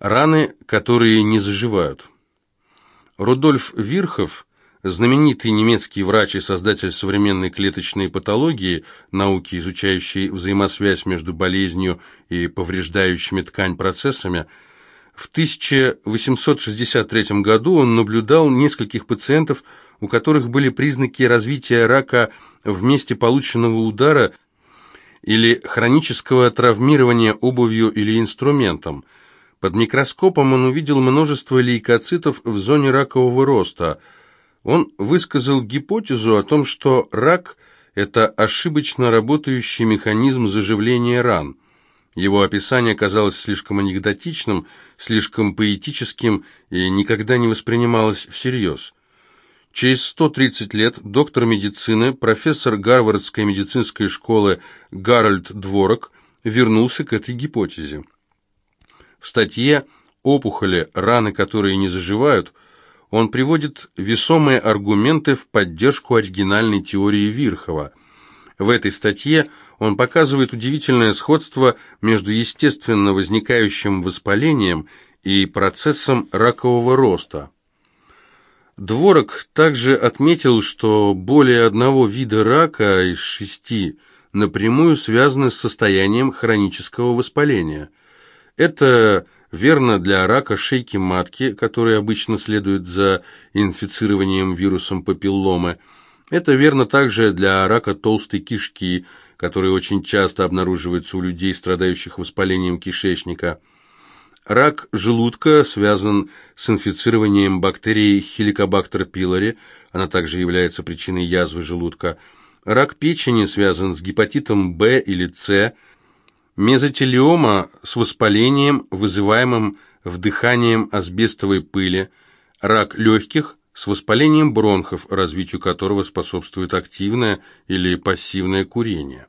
Раны, которые не заживают. Рудольф Вирхов, знаменитый немецкий врач и создатель современной клеточной патологии, науки, изучающей взаимосвязь между болезнью и повреждающими ткань процессами, в 1863 году он наблюдал нескольких пациентов, у которых были признаки развития рака в месте полученного удара или хронического травмирования обувью или инструментом. Под микроскопом он увидел множество лейкоцитов в зоне ракового роста. Он высказал гипотезу о том, что рак – это ошибочно работающий механизм заживления ран. Его описание казалось слишком анекдотичным, слишком поэтическим и никогда не воспринималось всерьез. Через 130 лет доктор медицины, профессор Гарвардской медицинской школы Гарольд Дворок вернулся к этой гипотезе. В статье «Опухоли, раны, которые не заживают» он приводит весомые аргументы в поддержку оригинальной теории Вирхова. В этой статье он показывает удивительное сходство между естественно возникающим воспалением и процессом ракового роста. Дворок также отметил, что более одного вида рака из шести напрямую связаны с состоянием хронического воспаления. Это верно для рака шейки матки, который обычно следует за инфицированием вирусом папилломы. Это верно также для рака толстой кишки, который очень часто обнаруживается у людей, страдающих воспалением кишечника. Рак желудка связан с инфицированием бактерией Helicobacter pylori, она также является причиной язвы желудка. Рак печени связан с гепатитом В или С. Мезотелиома с воспалением, вызываемым вдыханием асбестовой пыли. Рак легких с воспалением бронхов, развитию которого способствует активное или пассивное курение.